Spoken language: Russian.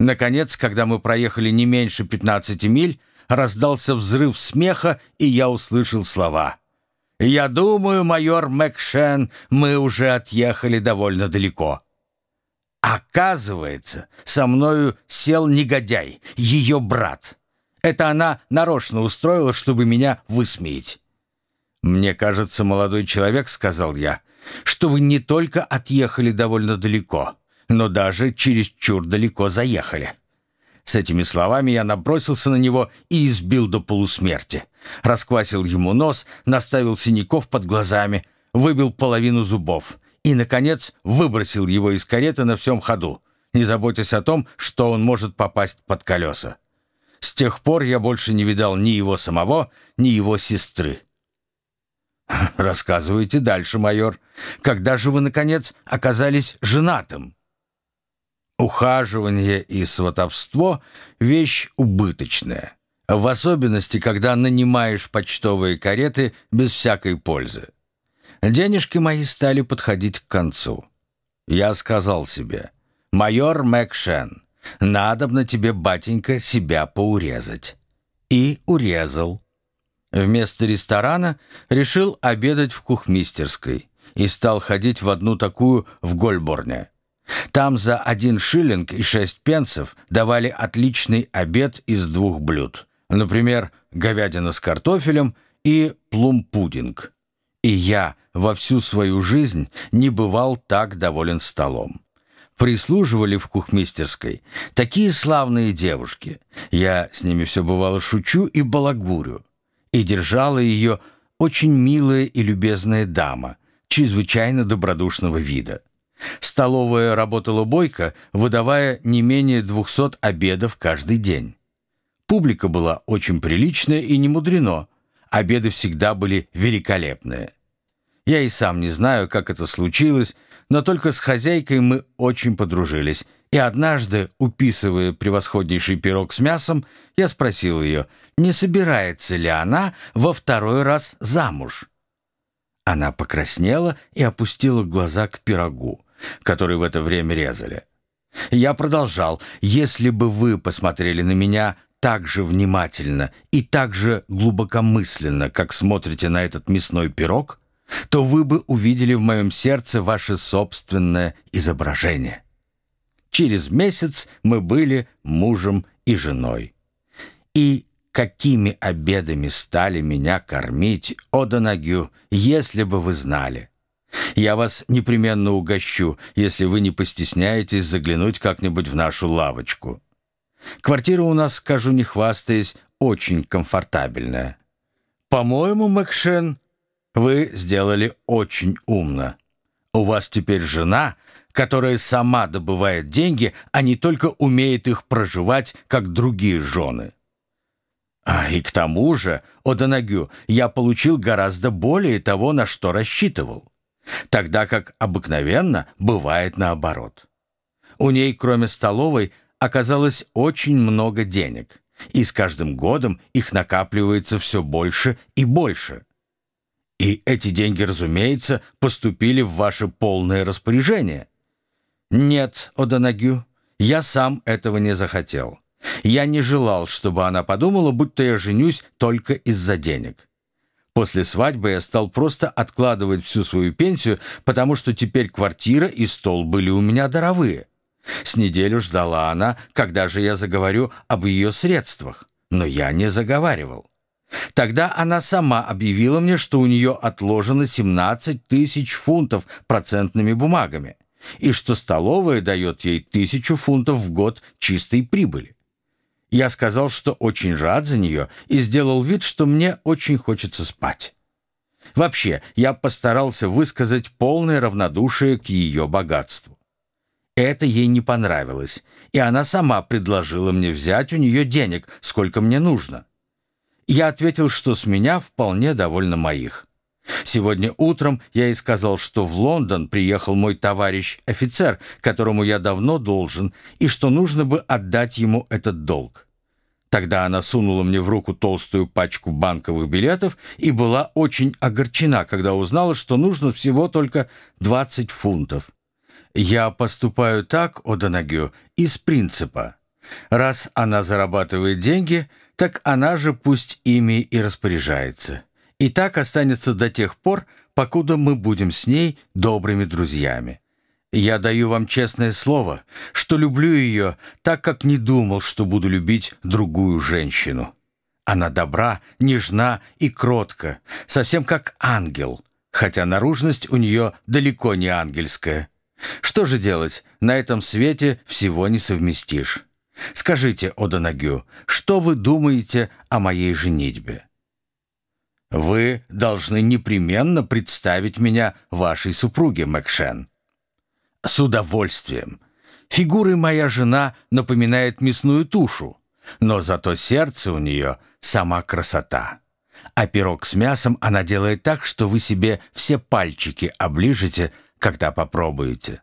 Наконец, когда мы проехали не меньше 15 миль, раздался взрыв смеха, и я услышал слова. «Я думаю, майор Мэкшен, мы уже отъехали довольно далеко». Оказывается, со мною сел негодяй, ее брат. Это она нарочно устроила, чтобы меня высмеять. «Мне кажется, молодой человек, — сказал я, — что вы не только отъехали довольно далеко, но даже чересчур далеко заехали». С этими словами я набросился на него и избил до полусмерти. Расквасил ему нос, наставил синяков под глазами, выбил половину зубов и, наконец, выбросил его из кареты на всем ходу, не заботясь о том, что он может попасть под колеса. С тех пор я больше не видал ни его самого, ни его сестры. «Рассказывайте дальше, майор. Когда же вы, наконец, оказались женатым?» Ухаживание и сватовство – вещь убыточная, в особенности, когда нанимаешь почтовые кареты без всякой пользы. Денежки мои стали подходить к концу. Я сказал себе, «Майор Мэкшен, надобно тебе, батенька, себя поурезать». И урезал. Вместо ресторана решил обедать в кухмистерской и стал ходить в одну такую в Гольборне. Там за один шиллинг и шесть пенсов давали отличный обед из двух блюд. Например, говядина с картофелем и плум-пудинг. И я во всю свою жизнь не бывал так доволен столом. Прислуживали в кухмистерской такие славные девушки. Я с ними все бывало шучу и балагурю. И держала ее очень милая и любезная дама, чрезвычайно добродушного вида. Столовая работала бойко, выдавая не менее двухсот обедов каждый день. Публика была очень приличная и не мудрено. Обеды всегда были великолепные. Я и сам не знаю, как это случилось, но только с хозяйкой мы очень подружились. И однажды, уписывая превосходнейший пирог с мясом, я спросил ее, не собирается ли она во второй раз замуж. Она покраснела и опустила глаза к пирогу, который в это время резали. Я продолжал, если бы вы посмотрели на меня так же внимательно и так же глубокомысленно, как смотрите на этот мясной пирог, то вы бы увидели в моем сердце ваше собственное изображение. Через месяц мы были мужем и женой. И какими обедами стали меня кормить, о Донагю, если бы вы знали. Я вас непременно угощу, если вы не постесняетесь заглянуть как-нибудь в нашу лавочку. Квартира у нас, скажу не хвастаясь, очень комфортабельная. По-моему, Макшен, вы сделали очень умно. У вас теперь жена, которая сама добывает деньги, а не только умеет их проживать, как другие жены. А и к тому же, Одонагю, я получил гораздо более того, на что рассчитывал. Тогда как обыкновенно бывает наоборот. У ней, кроме столовой, оказалось очень много денег, и с каждым годом их накапливается все больше и больше – и эти деньги, разумеется, поступили в ваше полное распоряжение. Нет, Одонагю, я сам этого не захотел. Я не желал, чтобы она подумала, будто я женюсь только из-за денег. После свадьбы я стал просто откладывать всю свою пенсию, потому что теперь квартира и стол были у меня даровые. С неделю ждала она, когда же я заговорю об ее средствах, но я не заговаривал. Тогда она сама объявила мне, что у нее отложено 17 тысяч фунтов процентными бумагами и что столовая дает ей тысячу фунтов в год чистой прибыли. Я сказал, что очень рад за нее и сделал вид, что мне очень хочется спать. Вообще, я постарался высказать полное равнодушие к ее богатству. Это ей не понравилось, и она сама предложила мне взять у нее денег, сколько мне нужно. Я ответил, что с меня вполне довольно моих. Сегодня утром я и сказал, что в Лондон приехал мой товарищ-офицер, которому я давно должен, и что нужно бы отдать ему этот долг. Тогда она сунула мне в руку толстую пачку банковых билетов и была очень огорчена, когда узнала, что нужно всего только 20 фунтов. Я поступаю так, Одонагю, из принципа. Раз она зарабатывает деньги, так она же пусть ими и распоряжается. И так останется до тех пор, покуда мы будем с ней добрыми друзьями. Я даю вам честное слово, что люблю ее так, как не думал, что буду любить другую женщину. Она добра, нежна и кротка, совсем как ангел, хотя наружность у нее далеко не ангельская. Что же делать, на этом свете всего не совместишь. Скажите, Одонагю, что вы думаете о моей женитьбе? Вы должны непременно представить меня вашей супруге, Мэкшен. С удовольствием. Фигурой моя жена напоминает мясную тушу, но зато сердце у нее сама красота. А пирог с мясом она делает так, что вы себе все пальчики оближете, когда попробуете.